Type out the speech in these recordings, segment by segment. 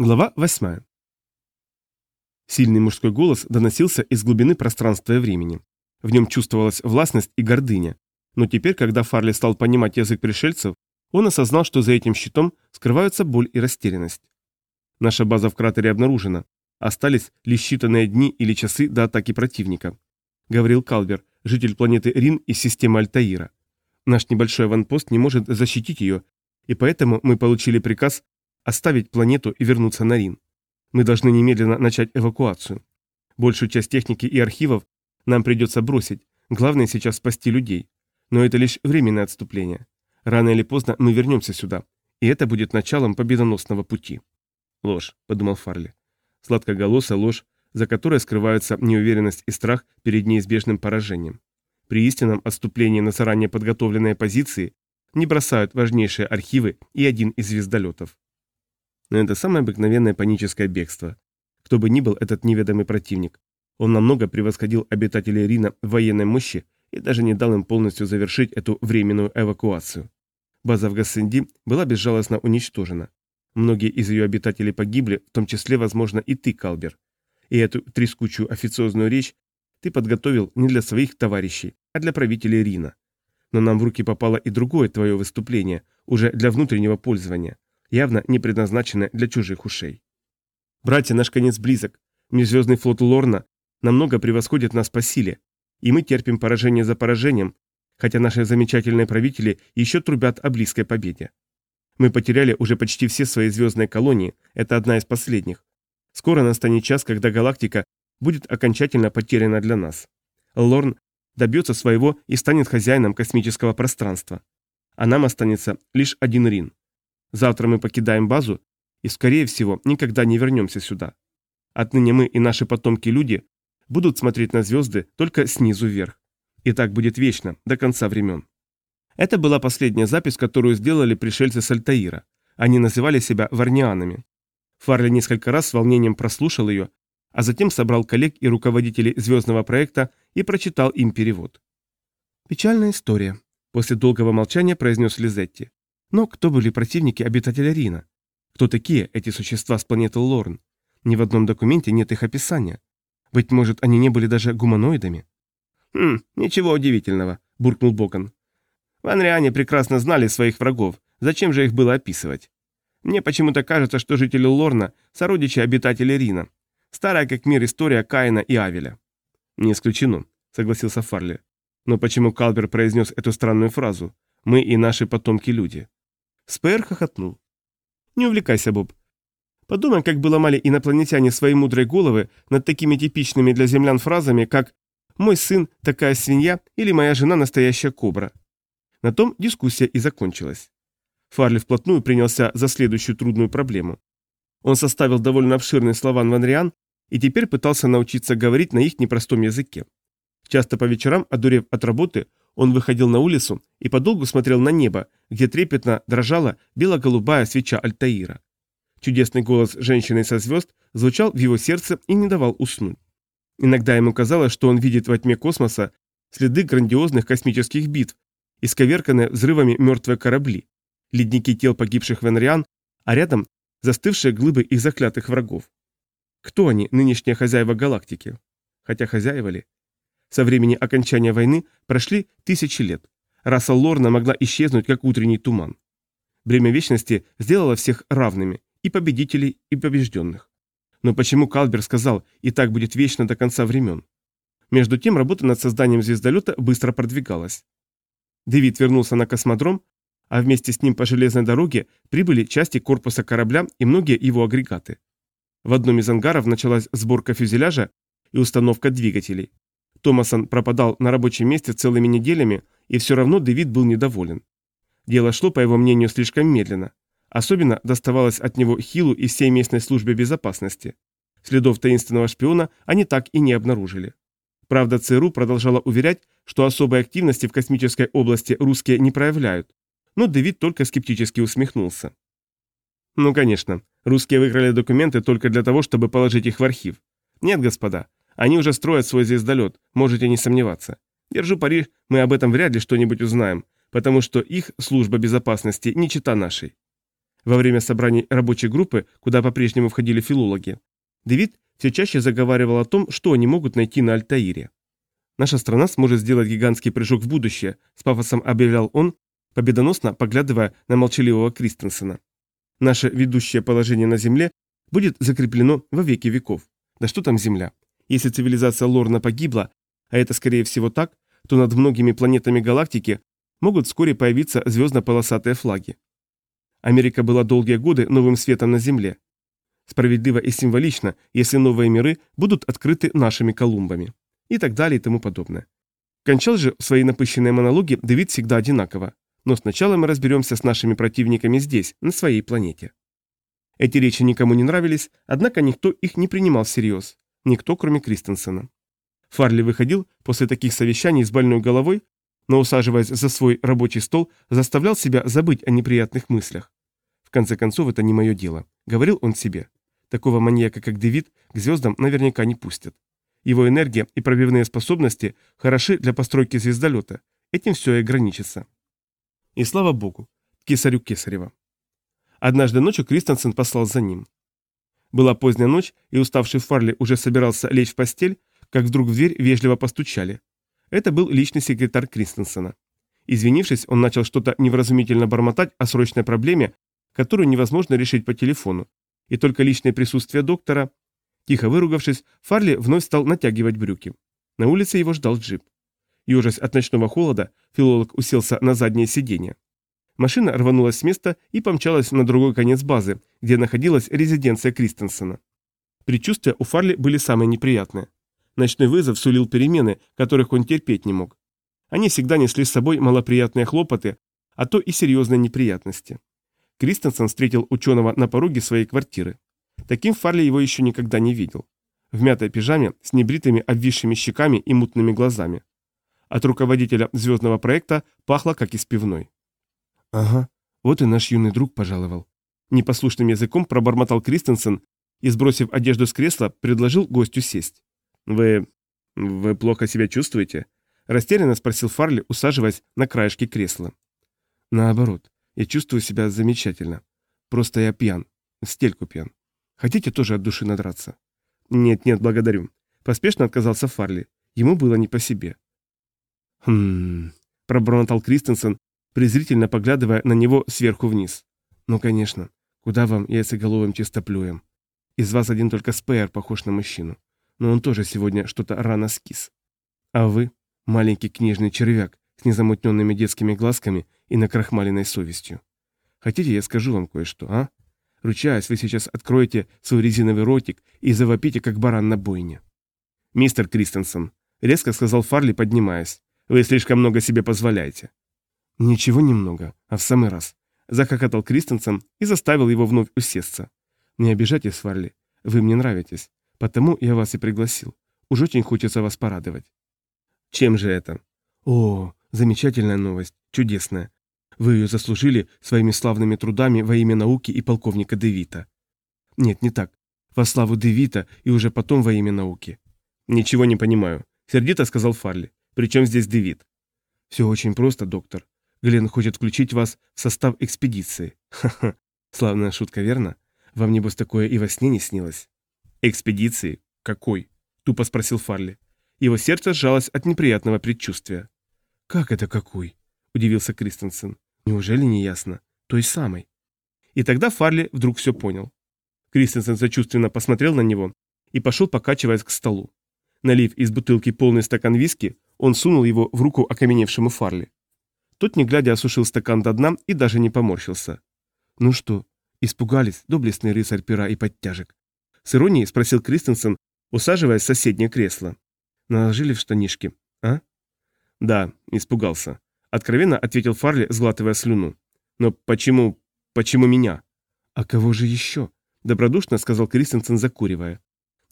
Глава 8. Сильный мужской голос доносился из глубины пространства и времени. В нем чувствовалась властность и гордыня. Но теперь, когда Фарли стал понимать язык пришельцев, он осознал, что за этим щитом скрываются боль и растерянность. Наша база в кратере обнаружена. Остались лишь считанные дни или часы до атаки противника. Говорил Калвер, житель планеты Рин из системы Альтаира. Наш небольшой аванпост не может защитить ее, и поэтому мы получили приказ оставить планету и вернуться на Рин. Мы должны немедленно начать эвакуацию. Большую часть техники и архивов нам придется бросить. Главное сейчас спасти людей. Но это лишь временное отступление. Рано или поздно мы вернемся сюда. И это будет началом победоносного пути. Ложь, подумал Фарли. Сладкоголосая ложь, за которой скрываются неуверенность и страх перед неизбежным поражением. При истинном отступлении на заранее подготовленные позиции не бросают важнейшие архивы и один из звездолетов. Но это самое обыкновенное паническое бегство. Кто бы ни был этот неведомый противник, он намного превосходил обитателей Рина в военной мощи и даже не дал им полностью завершить эту временную эвакуацию. База в Гассенди была безжалостно уничтожена. Многие из ее обитателей погибли, в том числе, возможно, и ты, Калбер. И эту трескучую официозную речь ты подготовил не для своих товарищей, а для правителей Рина. Но нам в руки попало и другое твое выступление, уже для внутреннего пользования явно не предназначенное для чужих ушей. Братья, наш конец близок. Межзвездный флот Лорна намного превосходит нас по силе, и мы терпим поражение за поражением, хотя наши замечательные правители еще трубят о близкой победе. Мы потеряли уже почти все свои звездные колонии, это одна из последних. Скоро настанет час, когда галактика будет окончательно потеряна для нас. Лорн добьется своего и станет хозяином космического пространства. А нам останется лишь один Рин. Завтра мы покидаем базу и, скорее всего, никогда не вернемся сюда. Отныне мы и наши потомки-люди будут смотреть на звезды только снизу вверх. И так будет вечно, до конца времен. Это была последняя запись, которую сделали пришельцы с Альтаира. Они называли себя варнианами. Фарли несколько раз с волнением прослушал ее, а затем собрал коллег и руководителей звездного проекта и прочитал им перевод. «Печальная история», — после долгого молчания произнес Лизетти. Но кто были противники обитателя Рина? Кто такие эти существа с планеты Лорн? Ни в одном документе нет их описания. Быть может, они не были даже гуманоидами? «Хм, ничего удивительного», — буркнул Бокон. «В Анриане прекрасно знали своих врагов. Зачем же их было описывать? Мне почему-то кажется, что жители Лорна — сородичи обитателей Рина. Старая как мир история Каина и Авеля». «Не исключено», — согласился Фарли. «Но почему Калбер произнес эту странную фразу? Мы и наши потомки-люди». Спэр хохотнул. «Не увлекайся, Боб. Подумай, как бы ломали инопланетяне свои мудрые головы над такими типичными для землян фразами, как «мой сын – такая свинья» или «моя жена – настоящая кобра». На том дискуссия и закончилась. Фарли вплотную принялся за следующую трудную проблему. Он составил довольно обширный словарь ванриан и теперь пытался научиться говорить на их непростом языке. Часто по вечерам, одурев от работы, он выходил на улицу и подолгу смотрел на небо, где трепетно дрожала бело-голубая свеча Альтаира. Чудесный голос женщины со звезд звучал в его сердце и не давал уснуть. Иногда ему казалось, что он видит во тьме космоса следы грандиозных космических битв, исковерканные взрывами мертвые корабли, ледники тел погибших венриан, а рядом застывшие глыбы их заклятых врагов. Кто они, нынешние хозяева галактики? Хотя хозяева ли? Со времени окончания войны прошли тысячи лет. Раса Лорна могла исчезнуть, как утренний туман. Бремя вечности сделало всех равными, и победителей, и побежденных. Но почему Калбер сказал «и так будет вечно до конца времен»? Между тем работа над созданием звездолета быстро продвигалась. Дэвид вернулся на космодром, а вместе с ним по железной дороге прибыли части корпуса корабля и многие его агрегаты. В одном из ангаров началась сборка фюзеляжа и установка двигателей. Томасон пропадал на рабочем месте целыми неделями, и все равно Дэвид был недоволен. Дело шло, по его мнению, слишком медленно. Особенно доставалось от него Хилу и всей местной службе безопасности. Следов таинственного шпиона они так и не обнаружили. Правда, ЦРУ продолжала уверять, что особой активности в космической области русские не проявляют, но Дэвид только скептически усмехнулся. Ну, конечно, русские выиграли документы только для того, чтобы положить их в архив. Нет, господа, они уже строят свой звездолет, можете не сомневаться. Держу пари, мы об этом вряд ли что-нибудь узнаем, потому что их служба безопасности не чита нашей. Во время собраний рабочей группы, куда по-прежнему входили филологи, Дэвид все чаще заговаривал о том, что они могут найти на Альтаире. «Наша страна сможет сделать гигантский прыжок в будущее», с пафосом объявлял он, победоносно поглядывая на молчаливого Кристенсена. «Наше ведущее положение на Земле будет закреплено во веки веков. Да что там Земля? Если цивилизация Лорна погибла, а это скорее всего так, то над многими планетами галактики могут вскоре появиться звездно-полосатые флаги. Америка была долгие годы новым светом на Земле. Справедливо и символично, если новые миры будут открыты нашими Колумбами. И так далее и тому подобное. Кончал же свои напыщенные монологи Дэвид всегда одинаково. Но сначала мы разберемся с нашими противниками здесь, на своей планете. Эти речи никому не нравились, однако никто их не принимал всерьез. Никто, кроме Кристенсена. Фарли выходил после таких совещаний с больной головой, но, усаживаясь за свой рабочий стол, заставлял себя забыть о неприятных мыслях. В конце концов, это не мое дело, говорил он себе. Такого маньяка, как Дэвид, к звездам наверняка не пустят. Его энергия и пробивные способности хороши для постройки звездолета. Этим все и ограничится. И слава богу, кесарю Кесарева. Однажды ночью Кристенсен послал за ним. Была поздняя ночь, и уставший Фарли уже собирался лечь в постель, как вдруг в дверь вежливо постучали. Это был личный секретарь Кристенсена. Извинившись, он начал что-то невразумительно бормотать о срочной проблеме, которую невозможно решить по телефону, и только личное присутствие доктора... Тихо выругавшись, Фарли вновь стал натягивать брюки. На улице его ждал джип. Ежась от ночного холода, филолог уселся на заднее сиденье. Машина рванулась с места и помчалась на другой конец базы, где находилась резиденция Кристенсена. Предчувствия у Фарли были самые неприятные. Ночной вызов сулил перемены, которых он терпеть не мог. Они всегда несли с собой малоприятные хлопоты, а то и серьезные неприятности. Кристенсен встретил ученого на пороге своей квартиры. Таким Фарли его еще никогда не видел. В мятой пижаме, с небритыми обвисшими щеками и мутными глазами. От руководителя звездного проекта пахло, как из пивной. «Ага, вот и наш юный друг пожаловал». Непослушным языком пробормотал Кристенсен и, сбросив одежду с кресла, предложил гостю сесть. «Вы... вы плохо себя чувствуете?» Растерянно спросил Фарли, усаживаясь на краешке кресла. «Наоборот, я чувствую себя замечательно. Просто я пьян. Стельку пьян. Хотите тоже от души надраться?» «Нет-нет, благодарю». Поспешно отказался Фарли. Ему было не по себе. «Хм...» – пробормотал Кристенсен, презрительно поглядывая на него сверху вниз. «Ну, конечно. Куда вам, яйцеголовым чистоплюем? Из вас один только Спейер похож на мужчину но он тоже сегодня что-то рано скис. А вы – маленький книжный червяк с незамутненными детскими глазками и накрахмаленной совестью. Хотите, я скажу вам кое-что, а? Ручаясь, вы сейчас откроете свой резиновый ротик и завопите, как баран на бойне. «Мистер Кристенсен», — резко сказал Фарли, поднимаясь, — «вы слишком много себе позволяете». «Ничего немного, а в самый раз», — захохотал Кристенсен и заставил его вновь усесться. «Не обижайтесь, Фарли, вы мне нравитесь. Потому я вас и пригласил. Уж очень хочется вас порадовать. Чем же это? О, замечательная новость, чудесная. Вы ее заслужили своими славными трудами во имя науки и полковника Девита. Нет, не так. Во славу Девита и уже потом во имя науки. Ничего не понимаю, сердито сказал Фарли. Причем здесь Девит? Все очень просто, доктор. Глен хочет включить вас в состав экспедиции. Ха-ха. Славная шутка, верно? Вам, небось, такое и во сне не снилось? «Экспедиции? Какой?» – тупо спросил Фарли. Его сердце сжалось от неприятного предчувствия. «Как это какой?» – удивился Кристенсен. «Неужели не ясно? Той самой». И тогда Фарли вдруг все понял. Кристенсен сочувственно посмотрел на него и пошел, покачиваясь к столу. Налив из бутылки полный стакан виски, он сунул его в руку окаменевшему Фарли. Тот, не глядя, осушил стакан до дна и даже не поморщился. «Ну что, испугались, доблестный рыцарь пера и подтяжек?» С иронией спросил Кристенсен, усаживаясь в соседнее кресло. Наложили в штанишки, а? Да, испугался. Откровенно ответил Фарли, сглатывая слюну. Но почему... почему меня? А кого же еще? Добродушно сказал Кристенсен, закуривая.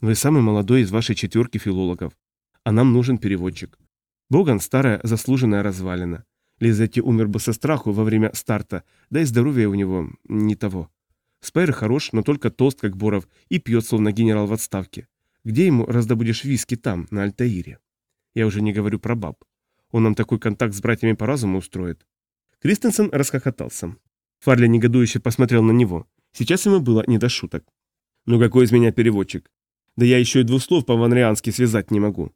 Вы самый молодой из вашей четверки филологов. А нам нужен переводчик. Боган старая заслуженная развалина. Лизетти умер бы со страху во время старта, да и здоровье у него не того. Спайр хорош, но только толст, как Боров, и пьет, словно генерал в отставке. Где ему раздобудешь виски там, на Альтаире? Я уже не говорю про баб. Он нам такой контакт с братьями по разуму устроит. Кристенсен расхохотался. Фарли негодующе посмотрел на него. Сейчас ему было не до шуток. «Ну какой из меня переводчик? Да я еще и двух слов по-ванриански связать не могу».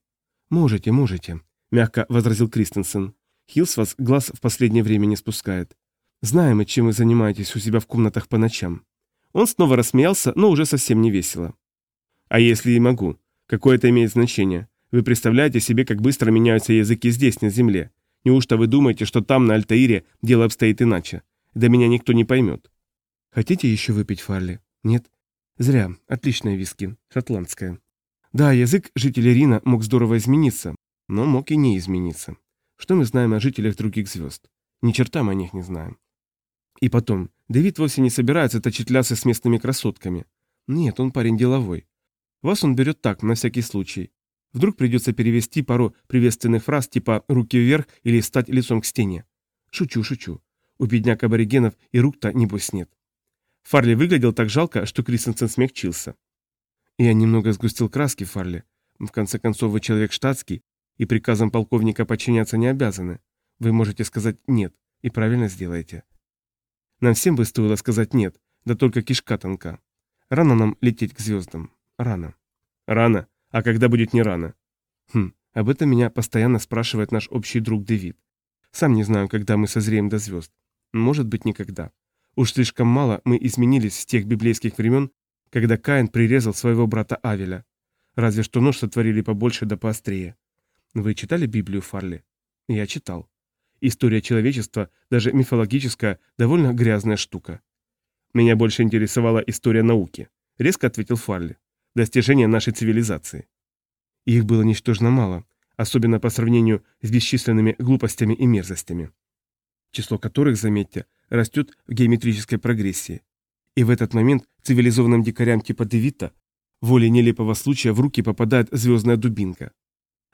«Можете, можете», — мягко возразил Кристенсен. «Хилс вас глаз в последнее время не спускает. Знаем, чем вы занимаетесь у себя в комнатах по ночам». Он снова рассмеялся, но уже совсем не весело. «А если и могу? Какое это имеет значение? Вы представляете себе, как быстро меняются языки здесь, на Земле? Неужто вы думаете, что там, на Альтаире, дело обстоит иначе? Да меня никто не поймет». «Хотите еще выпить, Фарли?» «Нет?» «Зря. Отличная виски. Шотландская». Да, язык жителей Рина мог здорово измениться, но мог и не измениться. Что мы знаем о жителях других звезд? Ни черта мы о них не знаем. И потом, Дэвид вовсе не собирается точить лясы с местными красотками. Нет, он парень деловой. Вас он берет так, на всякий случай. Вдруг придется перевести пару приветственных фраз типа «руки вверх» или «стать лицом к стене». Шучу, шучу. У бедняк аборигенов и рук-то небось нет. Фарли выглядел так жалко, что Кристенсен смягчился. Я немного сгустил краски, Фарли. В конце концов, вы человек штатский, и приказам полковника подчиняться не обязаны. Вы можете сказать «нет», и правильно сделаете. Нам всем бы стоило сказать «нет», да только кишка тонка. Рано нам лететь к звездам. Рано. Рано? А когда будет не рано? Хм, об этом меня постоянно спрашивает наш общий друг Дэвид. Сам не знаю, когда мы созреем до звезд. Может быть, никогда. Уж слишком мало мы изменились с тех библейских времен, когда Каин прирезал своего брата Авеля. Разве что нож сотворили побольше да поострее. Вы читали Библию, Фарли? Я читал. История человечества, даже мифологическая, довольно грязная штука. Меня больше интересовала история науки, резко ответил Фарли достижения нашей цивилизации. Их было ничтожно мало, особенно по сравнению с бесчисленными глупостями и мерзостями, число которых, заметьте, растет в геометрической прогрессии. И в этот момент цивилизованным дикарям типа Девита волей нелепого случая в руки попадает звездная дубинка.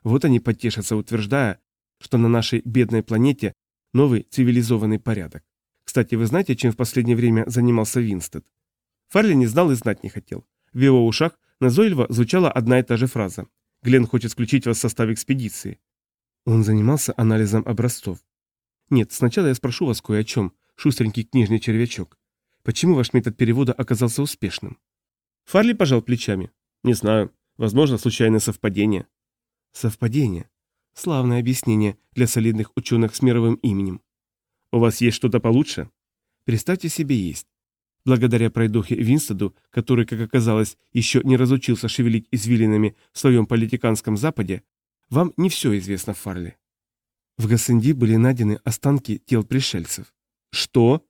Вот они потешатся, утверждая, что на нашей бедной планете новый цивилизованный порядок. Кстати, вы знаете, чем в последнее время занимался Винстед? Фарли не знал и знать не хотел. В его ушах Назойливо звучала одна и та же фраза. «Глен хочет включить вас в состав экспедиции». Он занимался анализом образцов. «Нет, сначала я спрошу вас кое о чем, шустренький книжный червячок. Почему ваш метод перевода оказался успешным?» Фарли пожал плечами. «Не знаю. Возможно, случайное совпадение». «Совпадение. Славное объяснение для солидных ученых с мировым именем. У вас есть что-то получше?» «Представьте себе, есть. Благодаря пройдохе Винстеду, который, как оказалось, еще не разучился шевелить извилинами в своем политиканском западе, вам не все известно, Фарли. В Гассенди были найдены останки тел пришельцев. Что?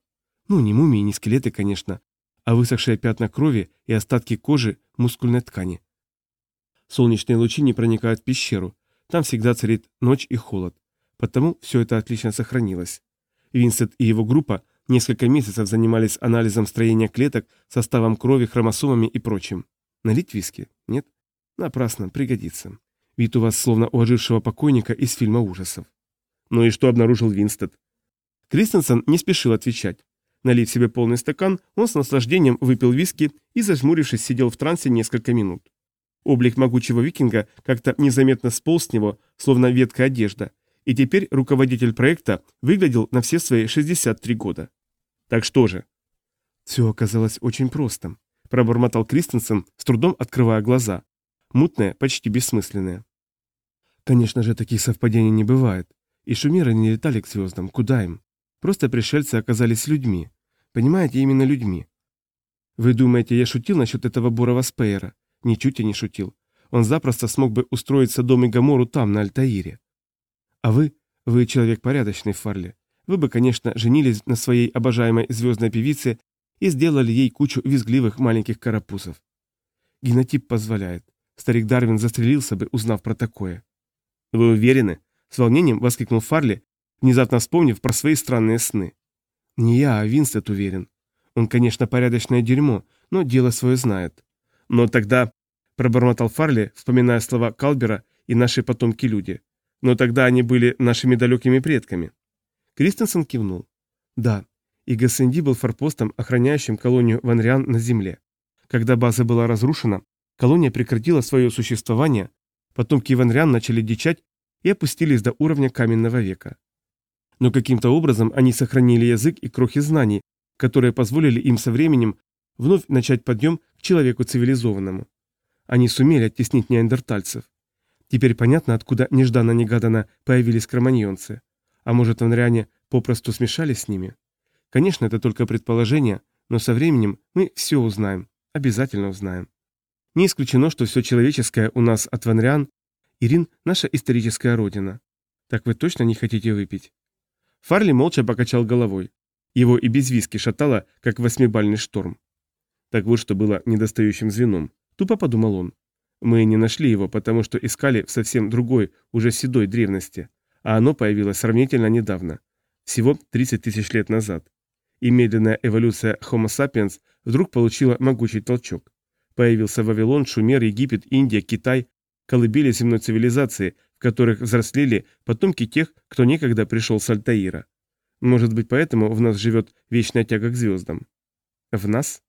Ну, не мумии, не скелеты, конечно, а высохшие пятна крови и остатки кожи мускульной ткани. Солнечные лучи не проникают в пещеру, там всегда царит ночь и холод, потому все это отлично сохранилось. Винсент и его группа Несколько месяцев занимались анализом строения клеток, составом крови, хромосомами и прочим. Налить виски? Нет? Напрасно, пригодится. Вид у вас словно у ожившего покойника из фильма ужасов. Ну и что обнаружил Винстед? Кристенсен не спешил отвечать. Налив себе полный стакан, он с наслаждением выпил виски и, зажмурившись, сидел в трансе несколько минут. Облик могучего викинга как-то незаметно сполз с него, словно ветка одежда, и теперь руководитель проекта выглядел на все свои 63 года. Так что же? Все оказалось очень просто, пробормотал Кристенсен, с трудом открывая глаза. Мутное, почти бессмысленное. Конечно же, таких совпадений не бывает. И шумеры не летали к звездам, куда им? Просто пришельцы оказались людьми. Понимаете, именно людьми. Вы думаете, я шутил насчет этого бурого Спейера? Ничуть я не шутил. Он запросто смог бы устроиться дом и Гамору там, на Альтаире. А вы, вы человек порядочный, Фарли. Вы бы, конечно, женились на своей обожаемой звездной певице и сделали ей кучу визгливых маленьких карапузов. Генотип позволяет. Старик Дарвин застрелился бы, узнав про такое. «Вы уверены?» — с волнением воскликнул Фарли, внезапно вспомнив про свои странные сны. «Не я, а Винстед уверен. Он, конечно, порядочное дерьмо, но дело свое знает. Но тогда...» — пробормотал Фарли, вспоминая слова Калбера и наши потомки-люди. «Но тогда они были нашими далекими предками». Кристенсен кивнул. Да, и Гассенди был форпостом, охраняющим колонию Ванриан на земле. Когда база была разрушена, колония прекратила свое существование, потомки Ванриан начали дичать и опустились до уровня каменного века. Но каким-то образом они сохранили язык и крохи знаний, которые позволили им со временем вновь начать подъем к человеку цивилизованному. Они сумели оттеснить неандертальцев. Теперь понятно, откуда нежданно-негаданно появились кроманьонцы. А может, анряне попросту смешались с ними? Конечно, это только предположение, но со временем мы все узнаем, обязательно узнаем. Не исключено, что все человеческое у нас от ванриан, Ирин – наша историческая родина. Так вы точно не хотите выпить? Фарли молча покачал головой. Его и без виски шатало, как восьмибальный шторм. Так вот, что было недостающим звеном. Тупо подумал он. Мы не нашли его, потому что искали в совсем другой, уже седой древности, а оно появилось сравнительно недавно, всего 30 тысяч лет назад. И медленная эволюция Homo sapiens вдруг получила могучий толчок. Появился Вавилон, Шумер, Египет, Индия, Китай, колыбели земной цивилизации, в которых взрослели потомки тех, кто некогда пришел с Альтаира. Может быть, поэтому в нас живет вечная тяга к звездам. В нас?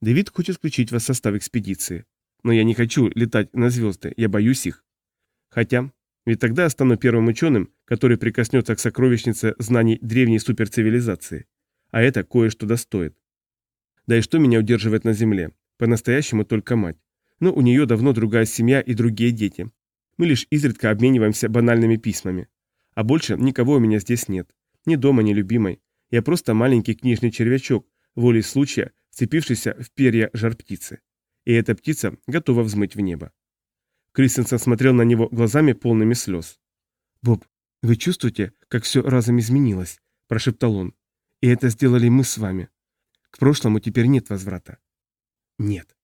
Дэвид хочет включить вас в состав экспедиции. Но я не хочу летать на звезды, я боюсь их. Хотя, ведь тогда я стану первым ученым, который прикоснется к сокровищнице знаний древней суперцивилизации. А это кое-что достоит. Да и что меня удерживает на Земле? По-настоящему только мать. Но у нее давно другая семья и другие дети. Мы лишь изредка обмениваемся банальными письмами. А больше никого у меня здесь нет. Ни дома, ни любимой. Я просто маленький книжный червячок, волей случая, вцепившийся в перья жар-птицы и эта птица готова взмыть в небо. Кристенсен смотрел на него глазами полными слез. «Боб, вы чувствуете, как все разом изменилось?» – прошептал он. «И это сделали мы с вами. К прошлому теперь нет возврата». «Нет».